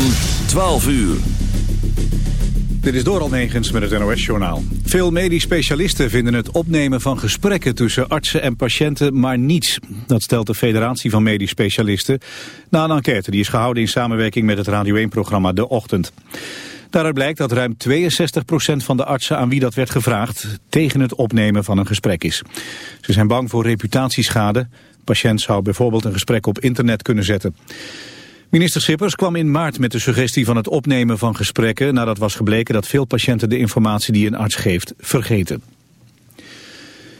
van 12 uur. Dit is Doral Negens met het NOS-journaal. Veel medisch specialisten vinden het opnemen van gesprekken tussen artsen en patiënten maar niets. Dat stelt de Federatie van Medisch Specialisten na een enquête die is gehouden in samenwerking met het Radio 1-programma De Ochtend. Daaruit blijkt dat ruim 62% van de artsen aan wie dat werd gevraagd tegen het opnemen van een gesprek is. Ze zijn bang voor reputatieschade. De patiënt zou bijvoorbeeld een gesprek op internet kunnen zetten. Minister Schippers kwam in maart met de suggestie van het opnemen van gesprekken... nadat was gebleken dat veel patiënten de informatie die een arts geeft vergeten.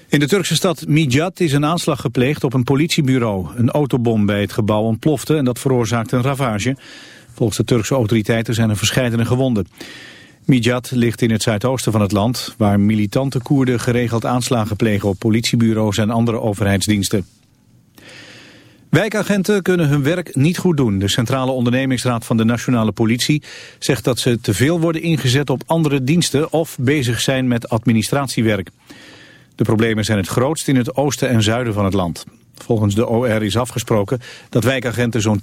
In de Turkse stad Midyat is een aanslag gepleegd op een politiebureau. Een autobom bij het gebouw ontplofte en dat veroorzaakte een ravage. Volgens de Turkse autoriteiten zijn er verscheidene gewonden. Midyat ligt in het zuidoosten van het land... waar militante Koerden geregeld aanslagen plegen op politiebureaus en andere overheidsdiensten. Wijkagenten kunnen hun werk niet goed doen. De Centrale Ondernemingsraad van de Nationale Politie zegt dat ze te veel worden ingezet op andere diensten of bezig zijn met administratiewerk. De problemen zijn het grootst in het oosten en zuiden van het land. Volgens de OR is afgesproken dat wijkagenten zo'n 80%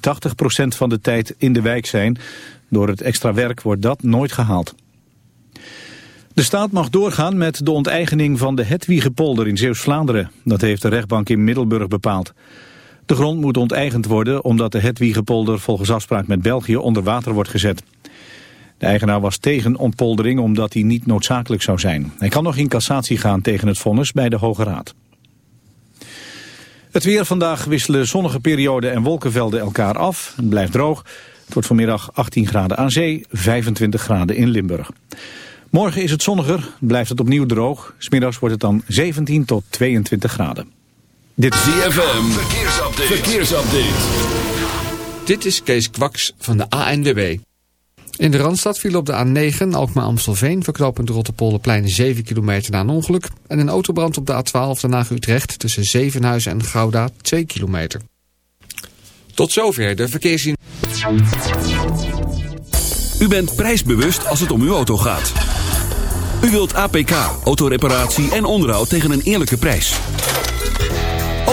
van de tijd in de wijk zijn. Door het extra werk wordt dat nooit gehaald. De staat mag doorgaan met de onteigening van de Hetwiegepolder in Zeeuws-Vlaanderen. Dat heeft de rechtbank in Middelburg bepaald. De grond moet onteigend worden omdat de Hetwiegepolder volgens afspraak met België onder water wordt gezet. De eigenaar was tegen ontpoldering omdat die niet noodzakelijk zou zijn. Hij kan nog in cassatie gaan tegen het vonnis bij de Hoge Raad. Het weer vandaag wisselen zonnige perioden en wolkenvelden elkaar af. Het blijft droog. Het wordt vanmiddag 18 graden aan zee, 25 graden in Limburg. Morgen is het zonniger, blijft het opnieuw droog. Smiddags wordt het dan 17 tot 22 graden. Dit is ZFM, verkeersupdate. verkeersupdate. Dit is Kees Kwaks van de ANWB. In de Randstad viel op de A9 Alkmaar-Amstelveen... verknopend Rotterpolderplein 7 kilometer na een ongeluk... en een autobrand op de A12 daarna Utrecht... tussen Zevenhuizen en Gouda 2 kilometer. Tot zover de verkeersin. U bent prijsbewust als het om uw auto gaat. U wilt APK, autoreparatie en onderhoud tegen een eerlijke prijs.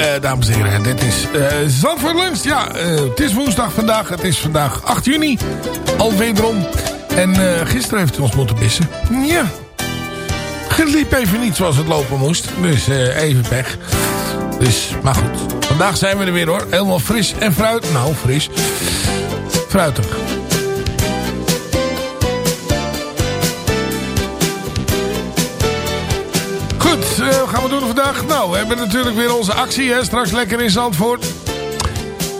Eh, dames en heren. Dit is eh Zandvoort. Ja, eh, het is woensdag vandaag. Het is vandaag 8 juni. Al wederom. En gisteren heeft u ons moeten missen. Ja. Het liep even niet zoals het lopen moest. Dus even pech. Dus, maar goed. Vandaag zijn we er weer hoor. Helemaal fris en fruit. Nou, fris. Fruitig. Vandaag? Nou, we hebben natuurlijk weer onze actie. Hè? Straks lekker in Zandvoort.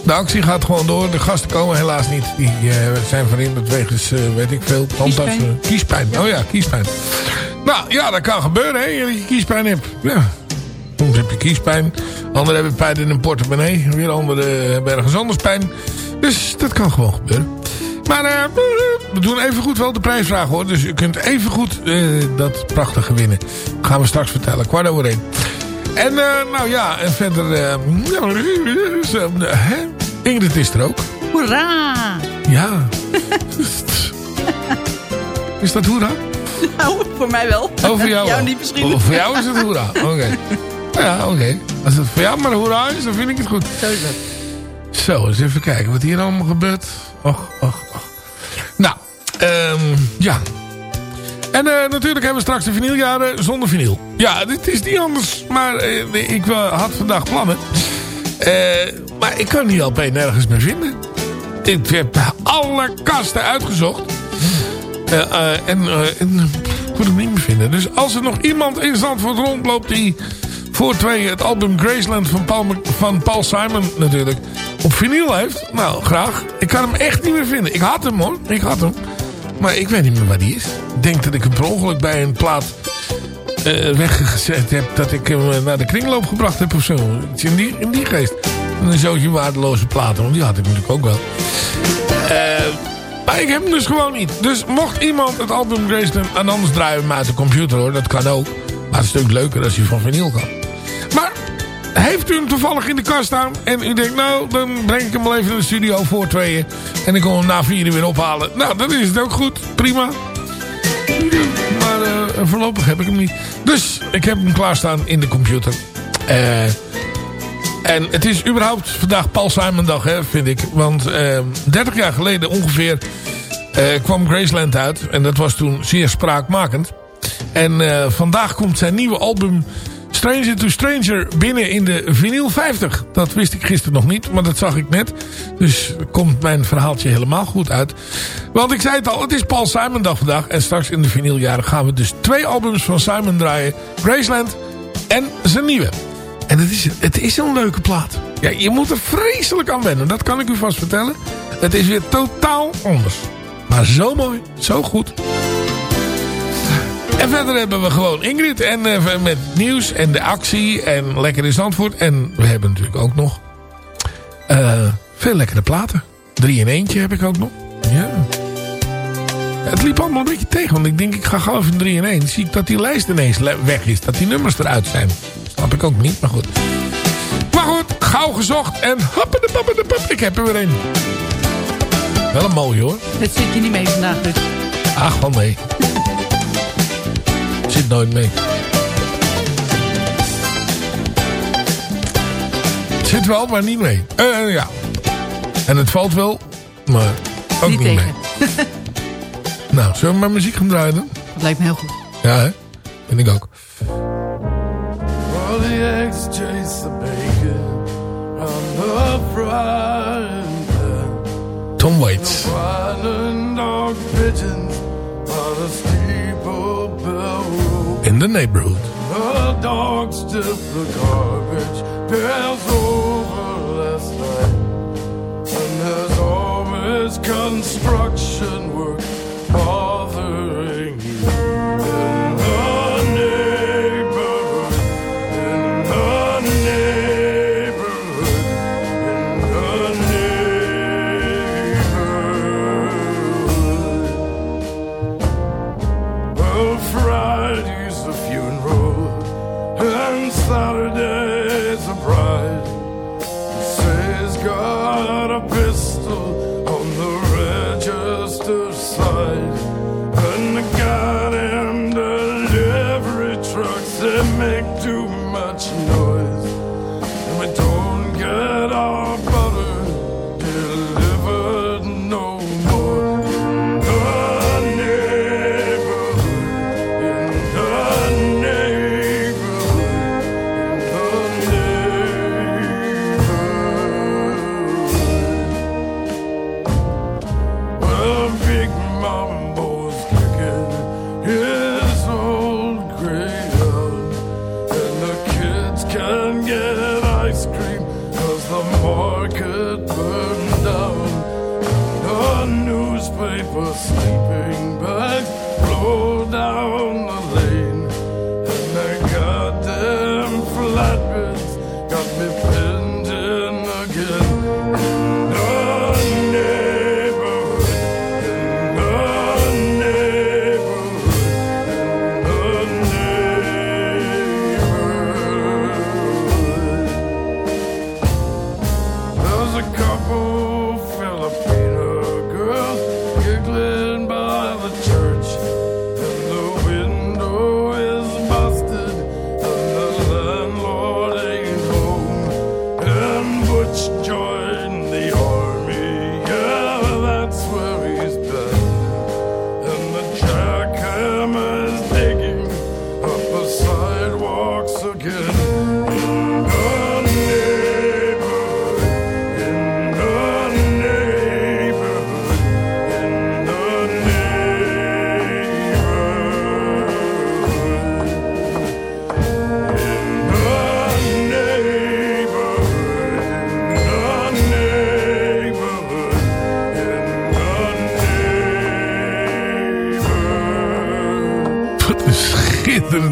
De actie gaat gewoon door. De gasten komen helaas niet. Die eh, zijn verhinderd wegens, eh, weet ik veel, tandarts. Kiespijn. eh, kiespijn. Oh ja, kiespijn. Nou ja, dat kan gebeuren, hè, dat je kiespijn hebt. Ja. Soms heb je kiespijn. Anderen hebben pijn in een portemonnee. Weer anderen hebben ergens anders pijn. Dus dat kan gewoon gebeuren. Maar we doen even goed wel de prijsvraag hoor. Dus u kunt even goed dat prachtige winnen. gaan we straks vertellen. Kwart over één. En eh, nou ja, en verder... eh, eh? Ingrid is er ook. Hoera! Ja. is dat hoera? Nou, voor mij wel. Oh, voor jou, niet misschien. Oh, voor jou is het hoera. Oké. Ja, oké. Als het voor jou maar hoera is, dan vind ik het goed. Zo is. Zo, eens even kijken wat hier allemaal gebeurt. Och, och, och. Nou, ehm, ja. En natuurlijk hebben we straks de vinyljaren zonder vinyl. Ja, dit is niet anders. Maar eh, ik eh, had vandaag plannen. Eh, maar ik kan die LP nergens meer vinden. Ik heb alle kasten uitgezocht. En en, ik kon hem niet meer vinden. Dus als er nog iemand in Zandvoort rondloopt die voor twee het album Graceland van Paul, van Paul Simon natuurlijk op vinyl heeft. Nou, graag. Ik kan hem echt niet meer vinden. Ik had hem hoor. Ik had hem. Maar ik weet niet meer waar die is. Ik denk dat ik hem per ongeluk bij een plaat eh, weggezet heb. Dat ik hem eh, naar de kringloop gebracht heb of zo. In die, in die geest. Een zootje waardeloze platen. Want die had ik natuurlijk ook wel. Eh, maar ik heb hem dus gewoon niet. Dus mocht iemand het album Graceland... En anders draaien hem uit de computer hoor. Dat kan ook. Maar het is natuurlijk leuker als hij van vinyl kan. Maar heeft u hem toevallig in de kast staan... en u denkt, nou, dan breng ik hem wel even in de studio voor tweeën... en ik kom hem na vieren weer ophalen. Nou, dan is het ook goed. Prima. Maar eh, voorlopig heb ik hem niet. Dus ik heb hem klaarstaan in de computer. Eh... En het is überhaupt vandaag Paul Simon dag, hè, vind ik. Want eh, 30 jaar geleden ongeveer eh, kwam Graceland uit. En dat was toen zeer spraakmakend. En eh, vandaag komt zijn nieuwe album Stranger to Stranger binnen in de vinyl 50. Dat wist ik gisteren nog niet, maar dat zag ik net. Dus komt mijn verhaaltje helemaal goed uit. Want ik zei het al, het is Paul Simon dag vandaag. En straks in de vinyljaren gaan we dus twee albums van Simon draaien. Graceland en zijn nieuwe. En het is, het is een leuke plaat. Ja, je moet er vreselijk aan wennen. Dat kan ik u vast vertellen. Het is weer totaal anders. Maar zo mooi. Zo goed. Verder hebben we gewoon Ingrid. En eh, met nieuws en de actie. En lekker in Zandvoort. En we hebben natuurlijk ook nog eh, veel lekkere platen. Drie in eentje heb ik ook nog. Ja. Het liep allemaal een beetje tegen. Want ik denk, ik ga gauw even 3 in 1. Zie ik dat die lijst ineens weg is. Dat die nummers eruit zijn. Snap ik ook niet, maar goed. Maar goed, gauw gezocht. En hoppedepappedepap, ik heb er weer een. Wel een mooie hoor. Het zit je niet mee vandaag dus. Ach, wel mee. Zit nooit mee. Zit wel, maar niet mee. Eh, ja. En het valt wel, maar ook Niet mee. Nou, zullen we maar muziek gaan draaien dan? Dat lijkt me heel goed. Ja, hè? Vind ik ook. Tom Waits. In the Neighborhood. The dogs tip the garbage pails over last night. And there's always construction work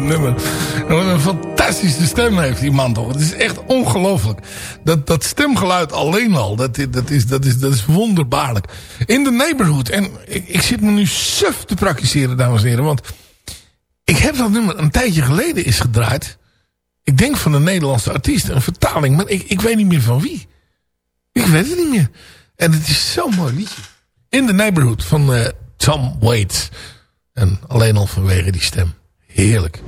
nummer. Wat een fantastische stem heeft die man toch. Het is echt ongelooflijk. Dat, dat stemgeluid alleen al, dat, dat, is, dat, is, dat is wonderbaarlijk. In de neighborhood. En ik, ik zit me nu suf te praktiseren, dames en heren. Want ik heb dat nummer een tijdje geleden is gedraaid. Ik denk van een Nederlandse artiest. Een vertaling, maar ik, ik weet niet meer van wie. Ik weet het niet meer. En het is zo'n mooi liedje. In the Neighborhood van eh, Tom Waits. En alleen al vanwege die stem. Heerlijk.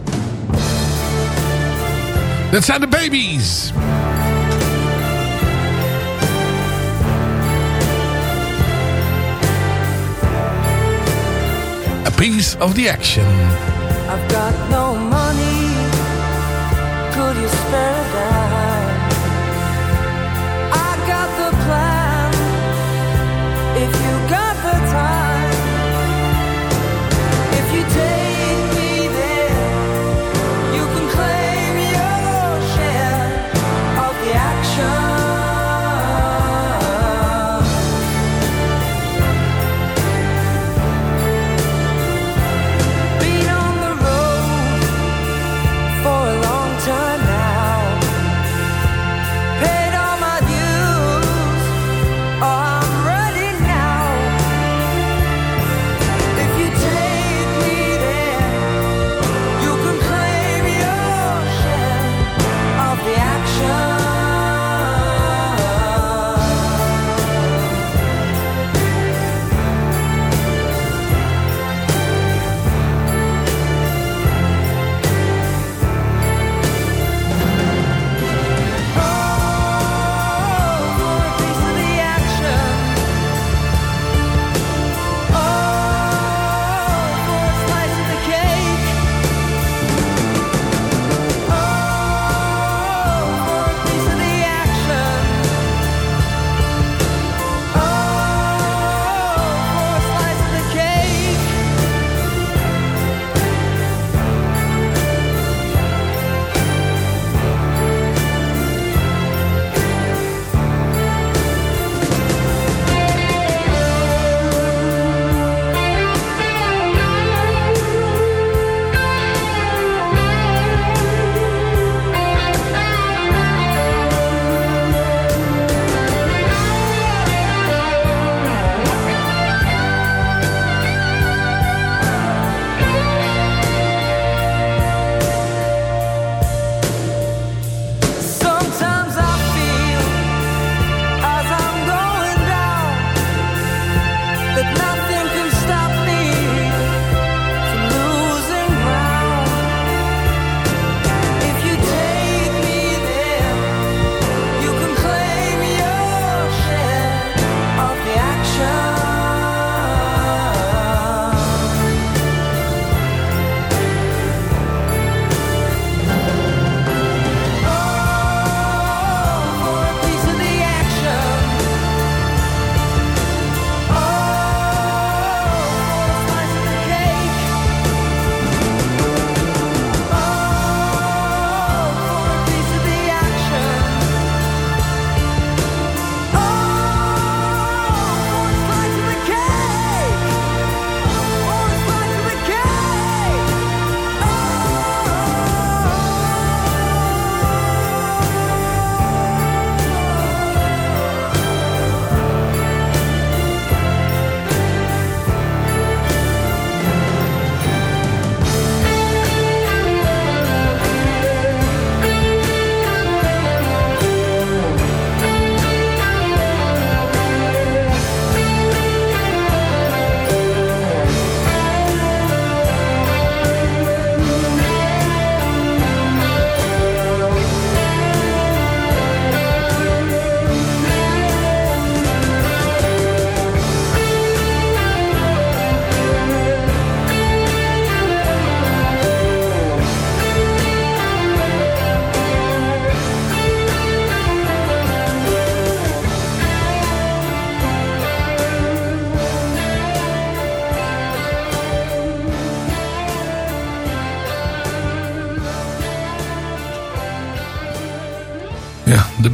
Dat zijn de babies. A piece of the action. I've got no money.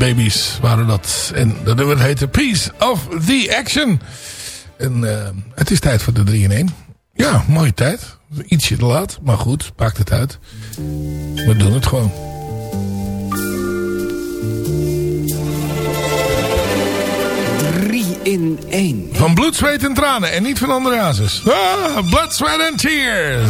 Baby's waren dat. En dat nummer heette Piece of the Action. En eh, het is tijd voor de 3 in 1. Ja, mooie tijd. Ietsje te laat, maar goed, maakt het uit. We doen het gewoon. Drie in één. Van bloed, zweet en tranen. En niet van andere hazes. Ah, blood, sweat and tears.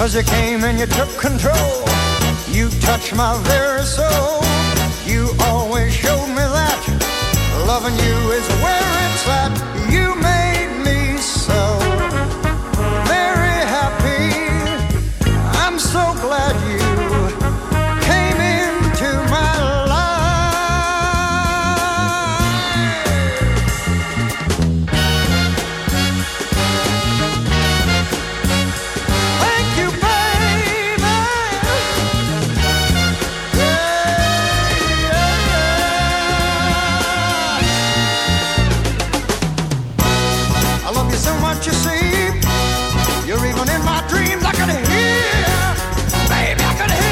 Cause you came and you took control. You touched my very soul. You always showed me that loving you is where it's at. Love you so you see. You're even in my dreams. I can hear, baby, I can hear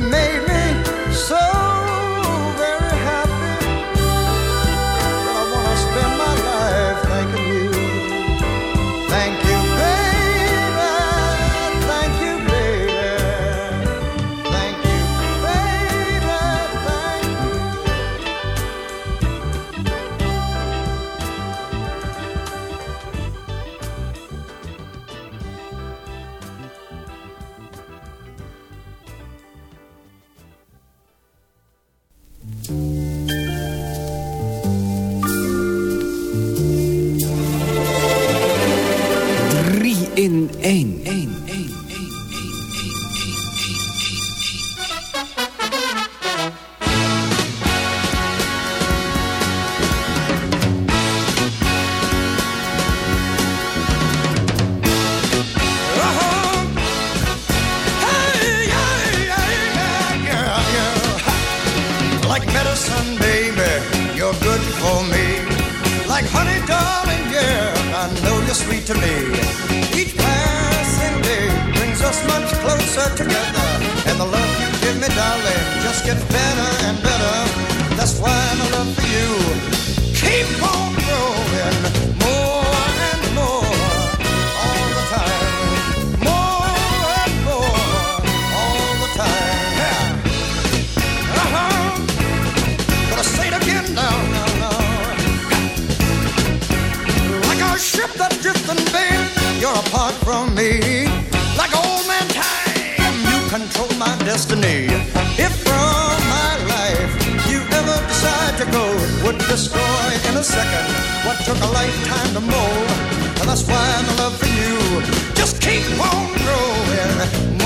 you. Made what took a lifetime to mold. And that's why my love for you just keep on growing.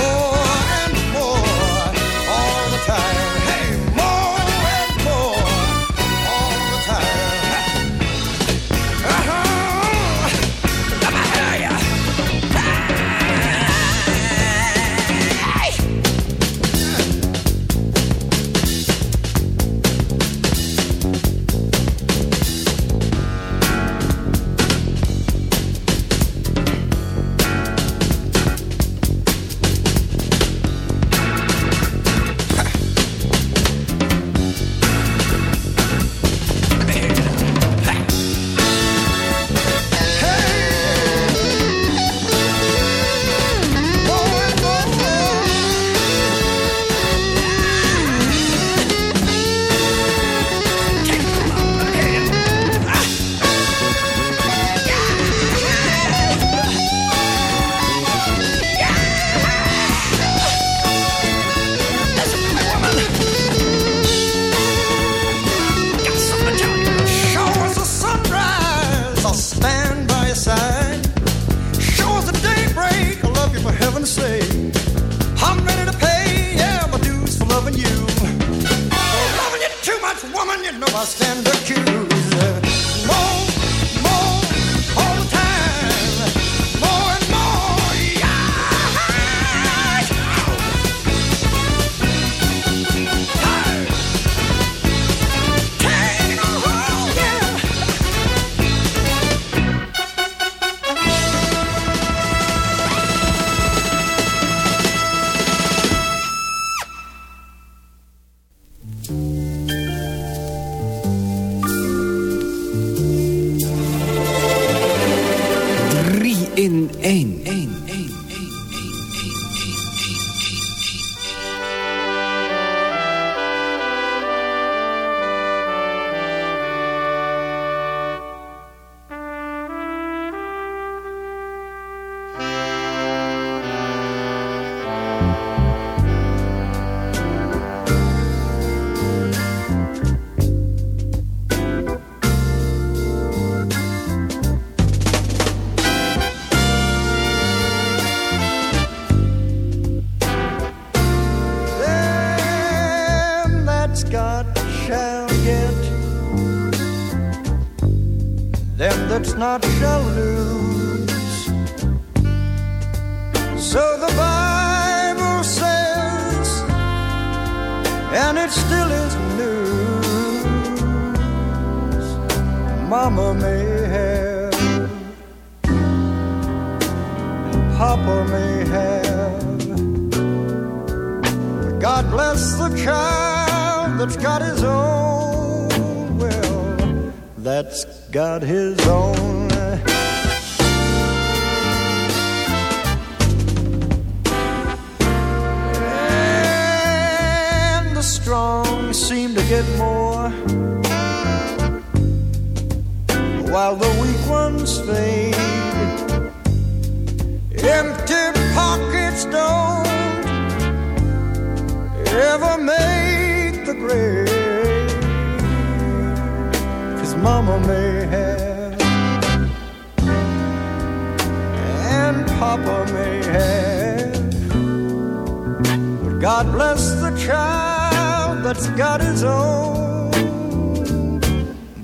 God bless the child that's got his own,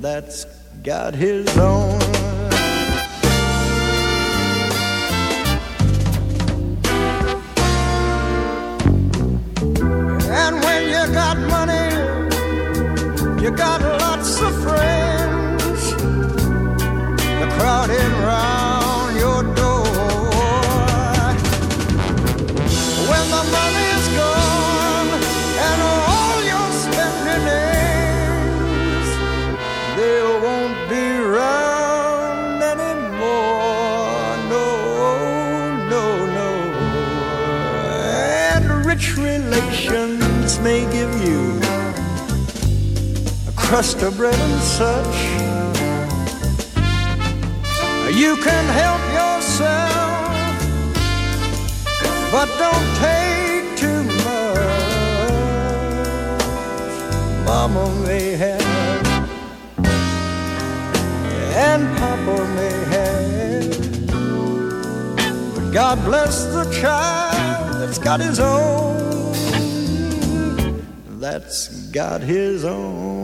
that's got his own. And when you got money, you got crust of bread and such. You can help yourself, but don't take too much. Mama may have, and Papa may have, but God bless the child that's got his own. That's got his own.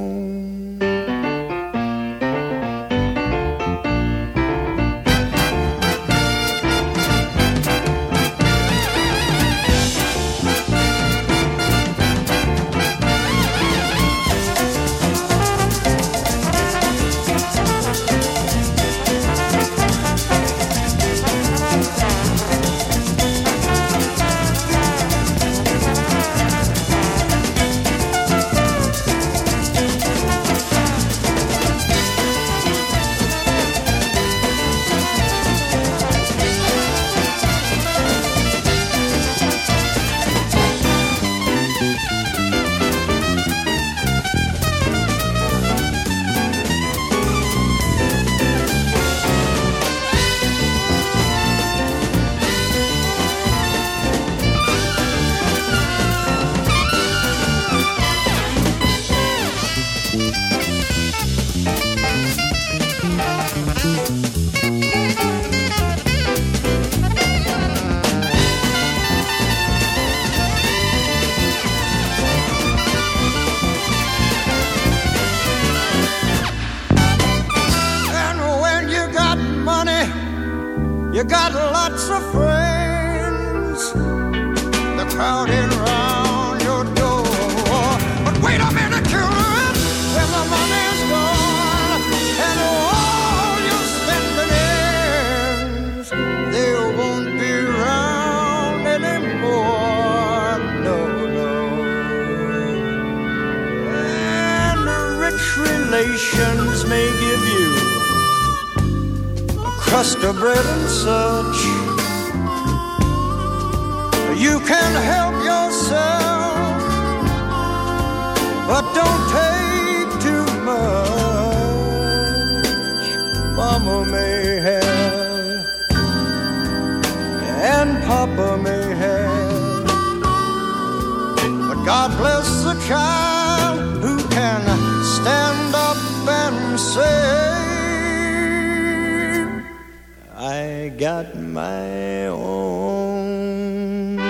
Got my own.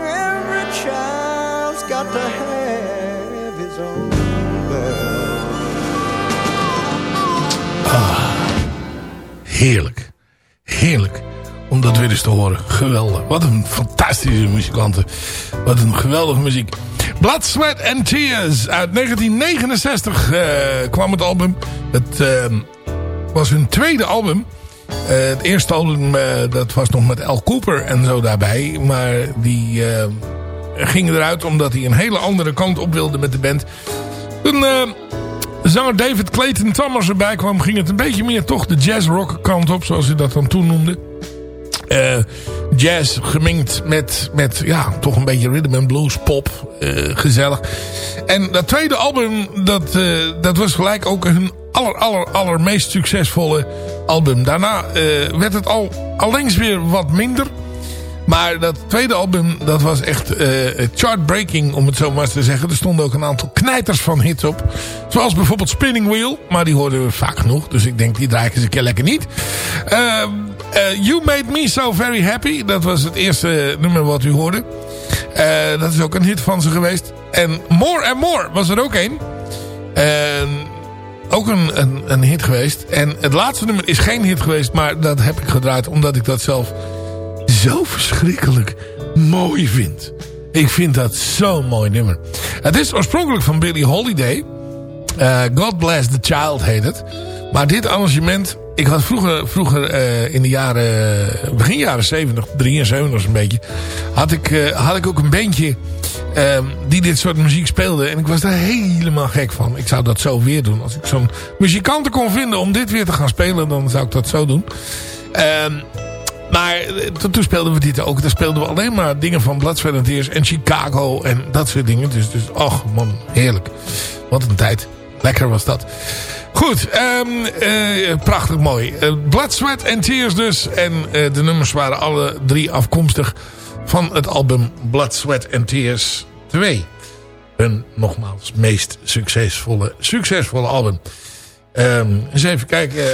Every child's got to have his own bell. Ah, heerlijk. Heerlijk. Weer eens te horen. Geweldig. Wat een fantastische muzikanten. Wat een geweldige muziek. Blood, Sweat and Tears. Uit 1969 eh, kwam het album. Het eh, was hun tweede album. Eh, het eerste album eh, dat was nog met Al Cooper en zo daarbij. Maar die ging eruit omdat hij een hele andere kant op wilde met de band. Toen eh, zanger David Clayton Thomas erbij kwam... ging het een beetje meer toch de jazz-rock kant op... zoals hij dat dan toen noemde. Eh, jazz gemengd met, met ja, toch een beetje rhythm and blues, pop. eh, gezellig. En dat tweede album, dat, eh, dat was gelijk ook hun aller, aller, allermeest succesvolle album. Daarna werd het al allengs weer wat minder. Maar dat tweede album, dat was echt eh chartbreaking, om het zo maar eens te zeggen. Er stonden ook een aantal knijters van hits op. Zoals bijvoorbeeld Spinning Wheel, maar die hoorden we vaak genoeg. Dus ik denk, die draai ik eens een keer lekker niet. Eh, eh, you Made Me So Very Happy, dat was het eerste nummer wat u hoorde. Eh, dat is ook een hit van ze geweest. En More and More was er ook een. En ook een, een, een hit geweest. En het laatste nummer is geen hit geweest, maar dat heb ik gedraaid omdat ik dat zelf zo verschrikkelijk mooi vind. Ik vind dat zo'n mooi nummer. Het is oorspronkelijk van Billie Holiday. Eh, God Bless the Child heet het. Maar dit arrangement ik had vroeger, vroeger eh, in de jaren, begin jaren 70, 73 een beetje, had ik, eh, had ik ook een bandje ehm, die dit soort muziek speelde. En ik was daar helemaal gek van. Ik zou dat zo weer doen. Als ik zo'n muzikanten kon vinden om dit weer te gaan spelen, dan zou ik dat zo doen. Ehm, maar eh, toen speelden we dit ook. Daar speelden we alleen maar dingen van Blood, en Chicago en dat soort dingen. Dus, dus ach man, heerlijk. Wat een tijd. Lekker was dat. Goed, um, uh, prachtig mooi. Uh, Blood, Sweat and Tears dus. En uh, de nummers waren alle drie afkomstig van het album Blood, Sweat and Tears 2. Hun nogmaals meest succesvolle, succesvolle album. Um, eens even kijken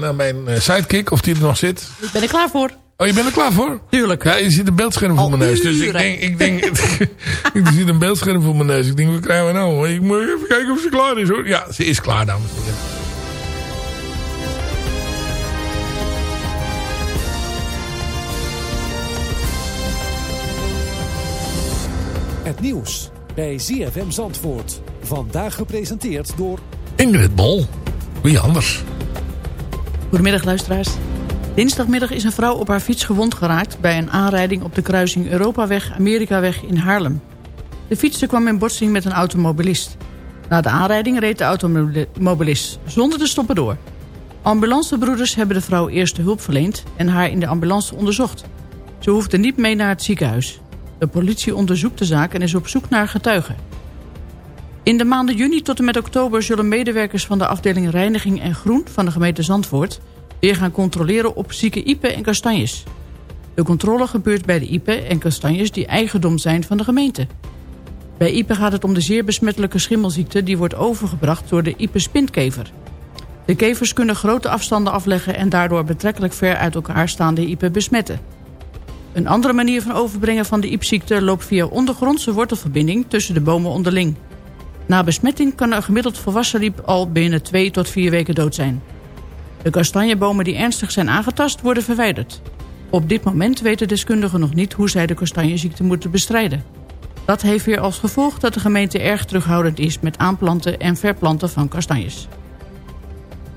naar mijn sidekick of die er nog zit. Ik ben er klaar voor. Oh, je bent er klaar voor? Tuurlijk. Ja, je ziet een beeldscherm voor mijn neus. Dus ik denk, ik denk, ik zie een beeldscherm voor mijn neus. Ik denk, wat krijgen we nou? Ik moet even kijken of ze klaar is hoor. Ja, ze is klaar, dames en heren. Het nieuws bij ZFM Zandvoort. Vandaag gepresenteerd door... Ingrid Bol. Wie anders? Goedemiddag luisteraars. Dinsdagmiddag is een vrouw op haar fiets gewond geraakt... bij een aanrijding op de kruising Europaweg-Amerikaweg in Haarlem. De fietser kwam in botsing met een automobilist. Na de aanrijding reed de automobilist zonder te stoppen door. Ambulancebroeders hebben de vrouw eerste hulp verleend... en haar in de ambulance onderzocht. Ze hoefde niet mee naar het ziekenhuis. De politie onderzoekt de zaak en is op zoek naar getuigen. In de maanden juni tot en met oktober zullen medewerkers van de afdeling Reiniging en Groen van de gemeente Zandvoort weer gaan controleren op zieke iepen en kastanjes. De controle gebeurt bij de iepen en kastanjes die eigendom zijn van de gemeente. Bij iepen gaat het om de zeer besmettelijke schimmelziekte die wordt overgebracht door de iepenspintkever. De kevers kunnen grote afstanden afleggen en daardoor betrekkelijk ver uit elkaar staande iepen besmetten. Een andere manier van overbrengen van de iepziekte loopt via ondergrondse wortelverbinding tussen de bomen onderling. Na besmetting kan een gemiddeld volwassen riep al binnen 2 tot 4 weken dood zijn. De kastanjebomen die ernstig zijn aangetast worden verwijderd. Op dit moment weten deskundigen nog niet hoe zij de kastanjeziekte moeten bestrijden. Dat heeft weer als gevolg dat de gemeente erg terughoudend is met aanplanten en verplanten van kastanjes.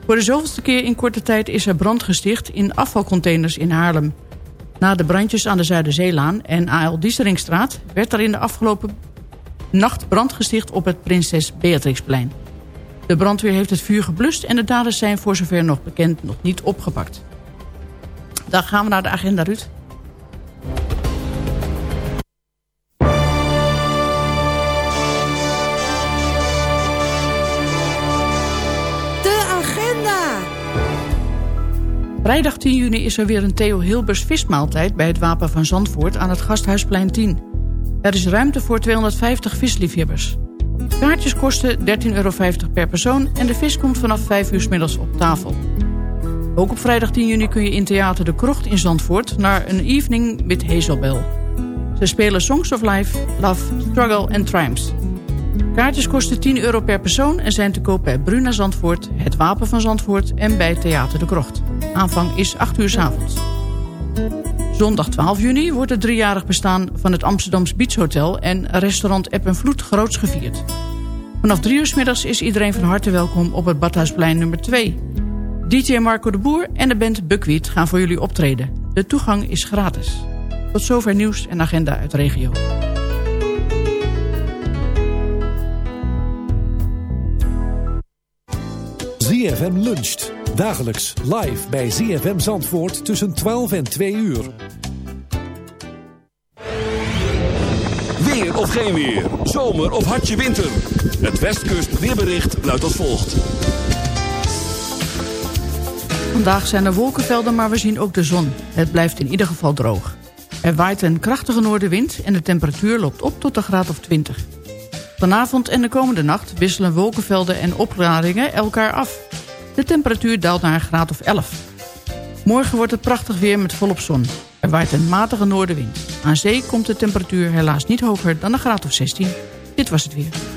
Voor de zoveelste keer in korte tijd is er brand gesticht in afvalcontainers in Haarlem. Na de brandjes aan de Zuiderzeelaan en A.L. Dieseringstraat werd er in de afgelopen nacht brand gesticht op het Prinses Beatrixplein. De brandweer heeft het vuur geblust en de daders zijn voor zover nog bekend nog niet opgepakt. Dan gaan we naar de agenda, Ruud. De agenda! Vrijdag 10 juni is er weer een Theo Hilbers vismaaltijd... bij het Wapen van Zandvoort aan het Gasthuisplein 10. Er is ruimte voor 250 visliefhebbers. Kaartjes kosten 13,50 euro per persoon... en de vis komt vanaf 5 uur middags op tafel. Ook op vrijdag 10 juni kun je in Theater De Krocht in Zandvoort... naar een evening with Hazelbell. Ze spelen Songs of Life, Love, Struggle en Triumphs. Kaartjes kosten 10 euro per persoon... en zijn te koop bij Bruna Zandvoort, het Wapen van Zandvoort... en bij Theater De Krocht. Aanvang is 8 uur s avonds. Zondag 12 juni wordt het driejarig bestaan van het Amsterdams Beach Hotel en restaurant App en Vloed groots gevierd. Vanaf 3 uur s middags is iedereen van harte welkom op het Badhuisplein nummer 2. DJ Marco de Boer en de band Buckwheat gaan voor jullie optreden. De toegang is gratis. Tot zover nieuws en agenda uit de regio. ZFM luncht. Dagelijks live bij ZFM Zandvoort tussen 12 en 2 uur. Weer of geen weer. Zomer of hartje winter. Het Westkust weerbericht luidt als volgt. Vandaag zijn er wolkenvelden, maar we zien ook de zon. Het blijft in ieder geval droog. Er waait een krachtige noordenwind en de temperatuur loopt op tot een graad of 20. Vanavond en de komende nacht wisselen wolkenvelden en opklaringen elkaar af. De temperatuur daalt naar een graad of 11. Morgen wordt het prachtig weer met volop zon. Er waait een matige noordenwind. Aan zee komt de temperatuur helaas niet hoger dan een graad of 16. Dit was het weer.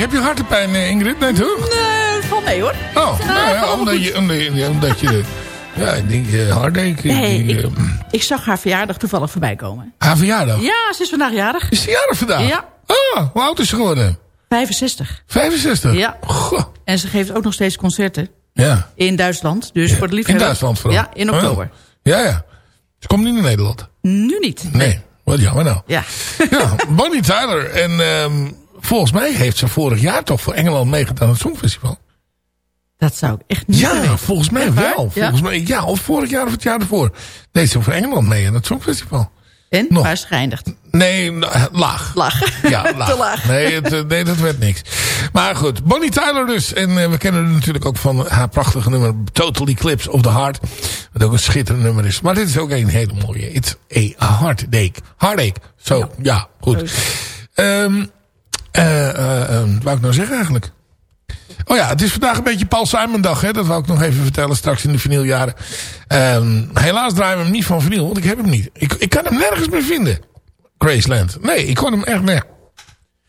Heb je hartepijn, eh, Ingrid? Nee, toch? Nee, valt mee hoor. Oh, nou ja, omdat je... Omdat je, omdat je ja, ik denk uh, heartache. Nee, ik, ik, eh, ik zag haar verjaardag toevallig voorbij komen. haar verjaardag. Ja, ze is vandaag jarig. Is ze jarig vandaag? Ja. Ah, hoe oud is ze geworden? 65. 65? Ja. Goh. En ze geeft ook nog steeds concerten. Ja. In Duitsland. Dus voor de In liefhebber. Duitsland vooral? Ja, in oktober. Oh. Ja, ja. Ze komt niet naar Nederland. Nu niet. Nee. Wat jammer nou. Ja. ja, Bonnie Tyler. En ehm, volgens mij heeft ze vorig jaar toch voor Engeland meegedaan aan het Songfestival. Dat zou ik echt niet Ja, weten. volgens mij wel. Ja. Volgens mij, ja, of vorig jaar of het jaar ervoor. Deed ze voor Engeland mee aan het Songfestival. En? Nog. Waar? Nee, nou, laag. Laag. Ja, laag. Te laag. Nee, het, eh, nee, dat werd niks. Maar goed, Bonnie Tyler dus. En eh, we kennen haar natuurlijk ook van haar prachtige nummer Total Eclipse of the Heart. Wat ook een schitterend nummer is. Maar dit is ook een hele mooie. It's a heartache. Heartache. Zo, ja, goed. Ehm eh, eh, eh, wat wou ik nou zeggen eigenlijk? Oh ja, het is vandaag een beetje Paul Simon dag. Hè? Dat wou ik nog even vertellen straks in de vinyljaren. Ehm helaas draaien we hem niet van vinyl. Want ik heb hem niet. Ik, ik kan hem nergens meer vinden. Graceland. Nee, ik kon hem echt nergens.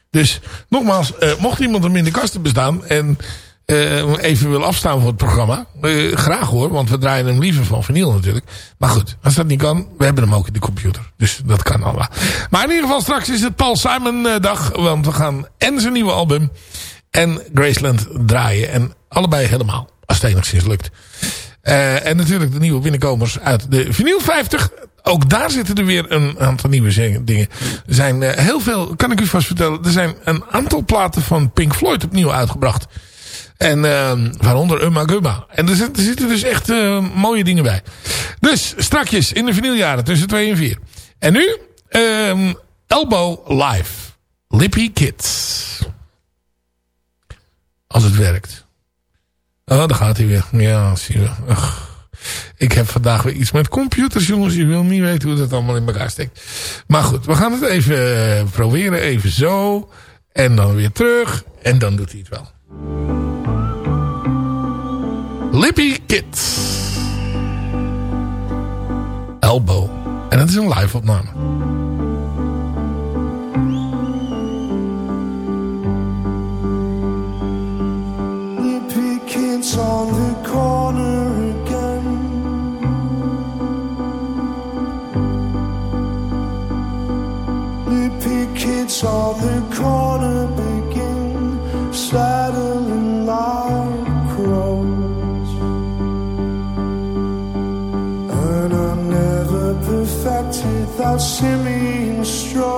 Dus nogmaals, eh, mocht iemand hem in de kasten bestaan en eh, even wil afstaan voor het programma. eh, graag hoor, want we draaien hem liever van vinyl natuurlijk. Maar goed, als dat niet kan, we hebben hem ook in de computer. Dus dat kan allemaal. Maar in ieder geval straks is het Paul Simon eh, dag. Want we gaan en zijn nieuwe album en Graceland draaien. En allebei helemaal, als het enigszins lukt. Eh, en natuurlijk de nieuwe binnenkomers uit de vinyl 50. Ook daar zitten er weer een aantal nieuwe dingen. Er zijn eh, heel veel, kan ik u vast vertellen. Er zijn een aantal platen van Pink Floyd opnieuw uitgebracht. En eh, waaronder Umma Gumma. En er, er zitten dus echt eh, mooie dingen bij. Dus strakjes in de vinyljaren tussen 2 en 4. En nu ehm, Elbow Live. Lippy Kids. Als het werkt. Oh, daar gaat hij weer. Ja, zie je. Ik heb vandaag weer iets met computers, jongens. Je wil niet weten hoe dat allemaal in elkaar steekt. Maar goed, we gaan het even eh, proberen. Even zo. En dan weer terug. En dan doet hij het wel. Lippy Kids. Elbow. En dat is een live opname. On the corner again. Lippy kids on the corner begin saddling like Simeon was strong.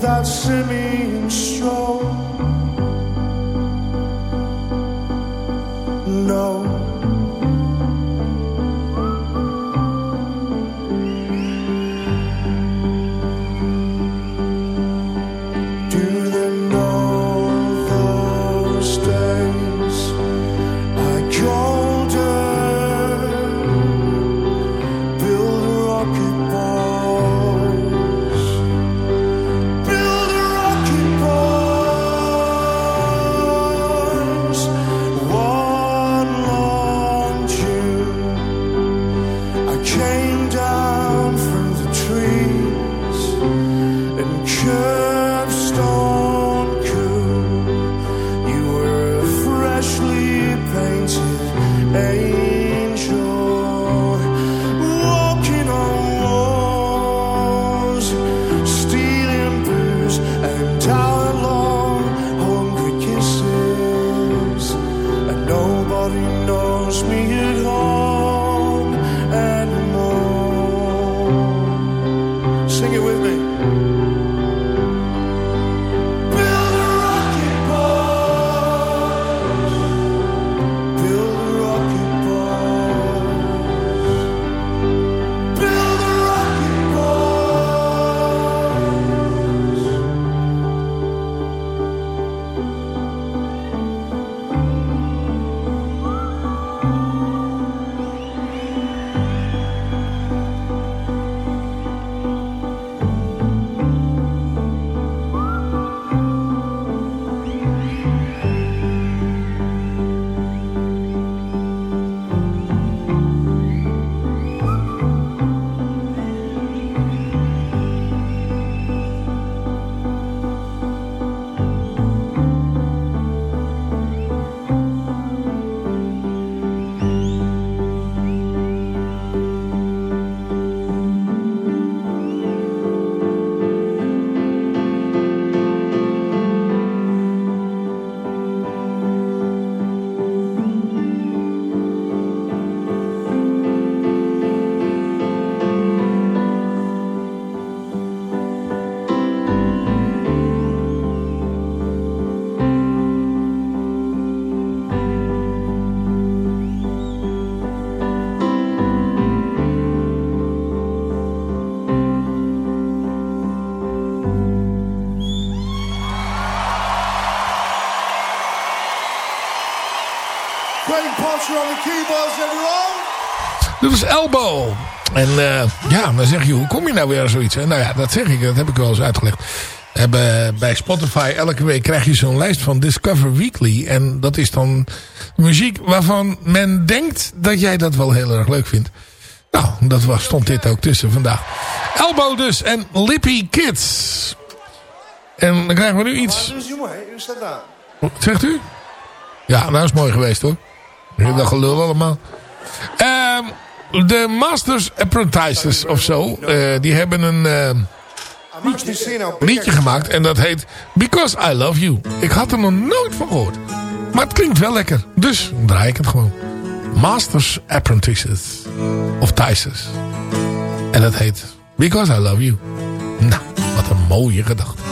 without seeming strong. Dit was Elbow. En eh, ja, dan zeg je, hoe kom je nou weer aan zoiets? hè? Nou ja, dat zeg ik, dat heb ik wel eens uitgelegd. We hebben bij Spotify elke week krijg je zo'n lijst van Discover Weekly. En dat is dan muziek waarvan men denkt dat jij dat wel heel erg leuk vindt. Nou, dat was, stond dit ook tussen vandaag. Elbow dus en Lippy Kids. En dan krijgen we nu iets... Hoe staat daar? Zegt u? Ja, nou is mooi geweest hoor. Dat gelul allemaal. Ehm, de Masters Apprentices of zo. eh, die hebben een eh, liedje gemaakt. En dat heet Because I Love You. Ik had er nog nooit van gehoord. Maar het klinkt wel lekker. Dus draai ik het gewoon. Masters Apprentices. Of Tices. En dat heet Because I Love You. Nou, wat een mooie gedachte.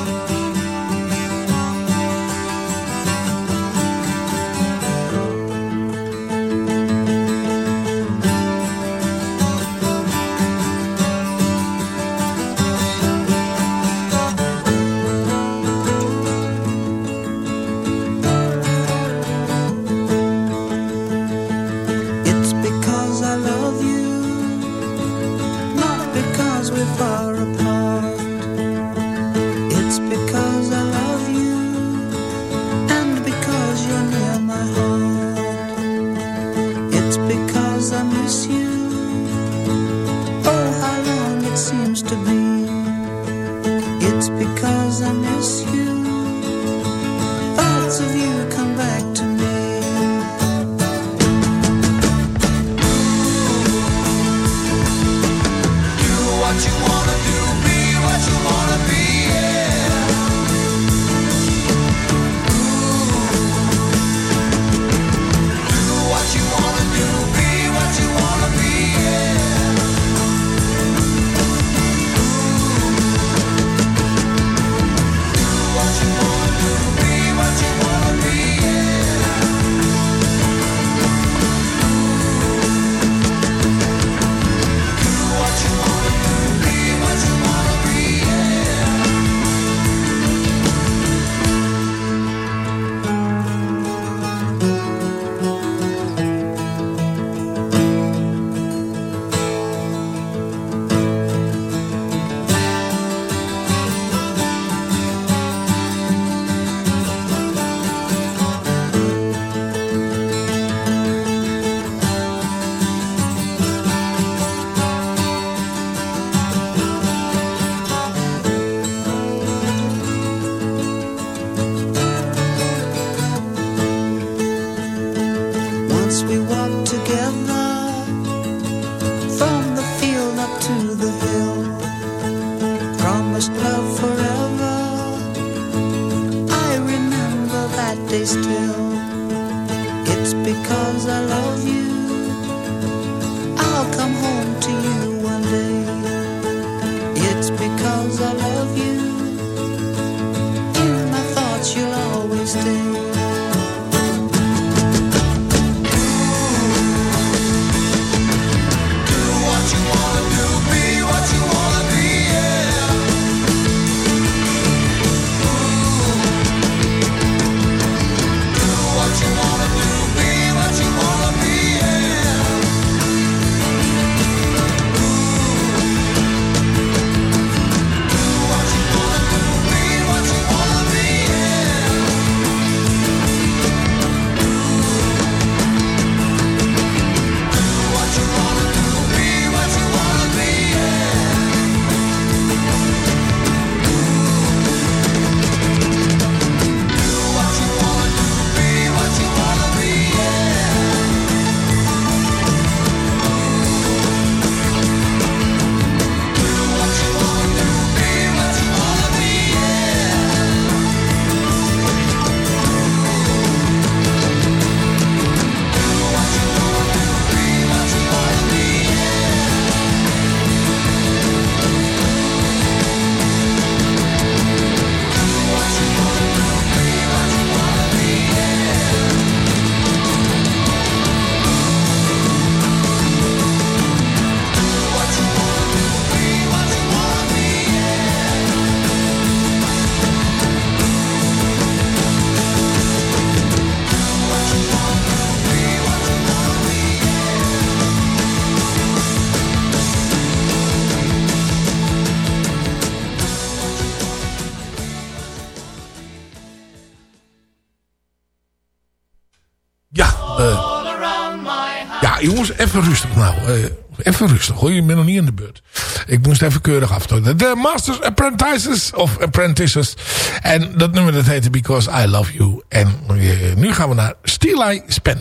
Even rustig nou. Eh, even rustig hoor, je bent nog niet in de beurt. Ik moest even keurig aftonen. De Masters Apprentices of Apprentices. En dat nummer dat heette Because I Love You. En eh, nu gaan we naar Steel Eye Span.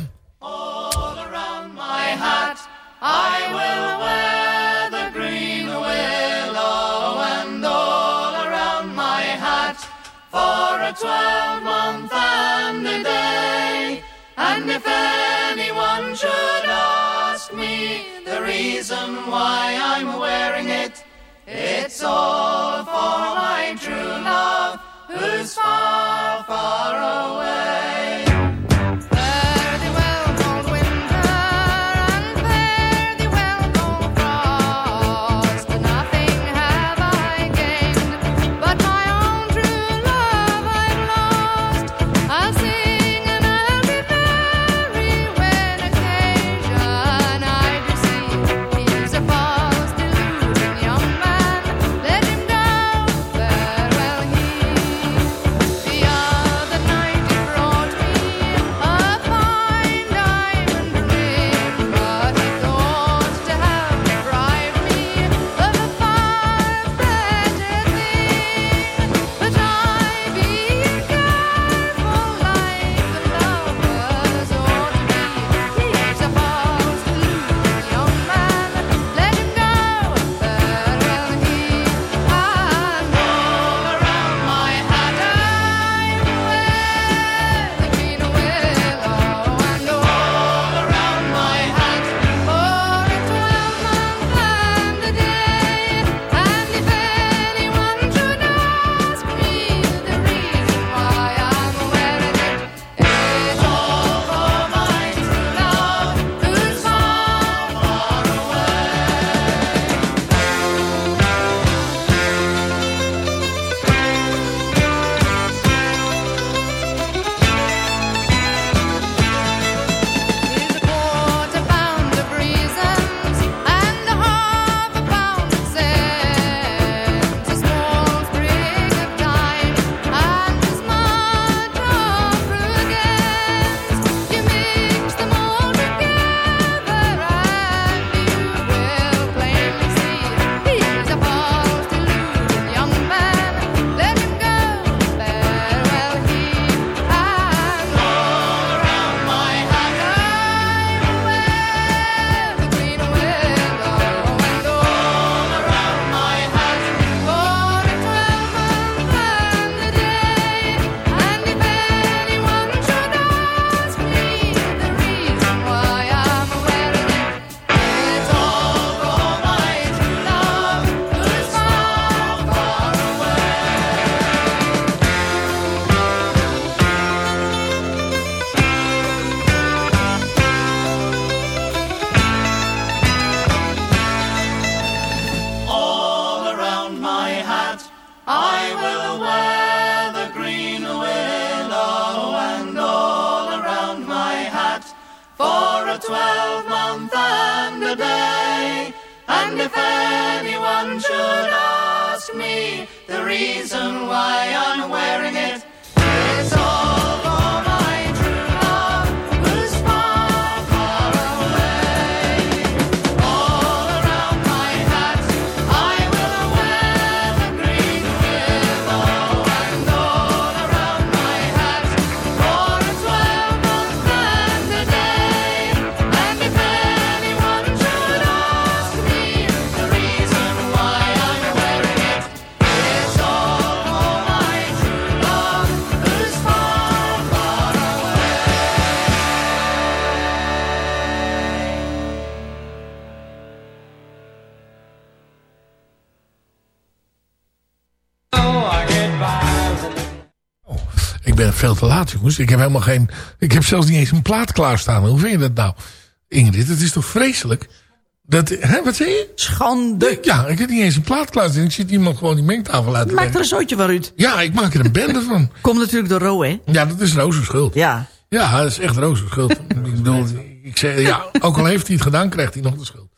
my hat. I will wear the green willow and all around my hat for a twelve month and a day. And if the reason why I'm wearing it, it's all for my true love who's far, far away. Jongens. Ik heb helemaal geen... Ik heb zelfs niet eens een plaat klaarstaan. Hoe vind je dat nou? Ingrid, het is toch vreselijk? Dat, hè, wat zei je? Schande. Ja, ik heb niet eens een plaat klaarstaan. Ik zit iemand gewoon die mengtafel uit te Maak er een zootje van uit. Ja, ik maak er een bende van. Komt natuurlijk door Ro, hè? Ja, dat is Roos' schuld. Ja. Ja, dat is echt Roos' schuld. ik bedoel, ik zeg, ja, ook al heeft hij het gedaan, krijgt hij nog de schuld.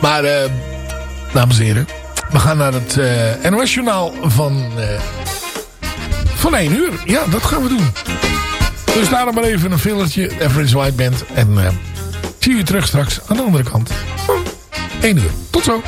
Maar, eh, dames en heren, we gaan naar het eh NOS-journaal van, eh, van 1 uur. Ja, dat gaan we doen. Dus daarom maar even een fillertje. Average White Band. En uh, zie je terug straks aan de andere kant. 1 uur. Tot zo.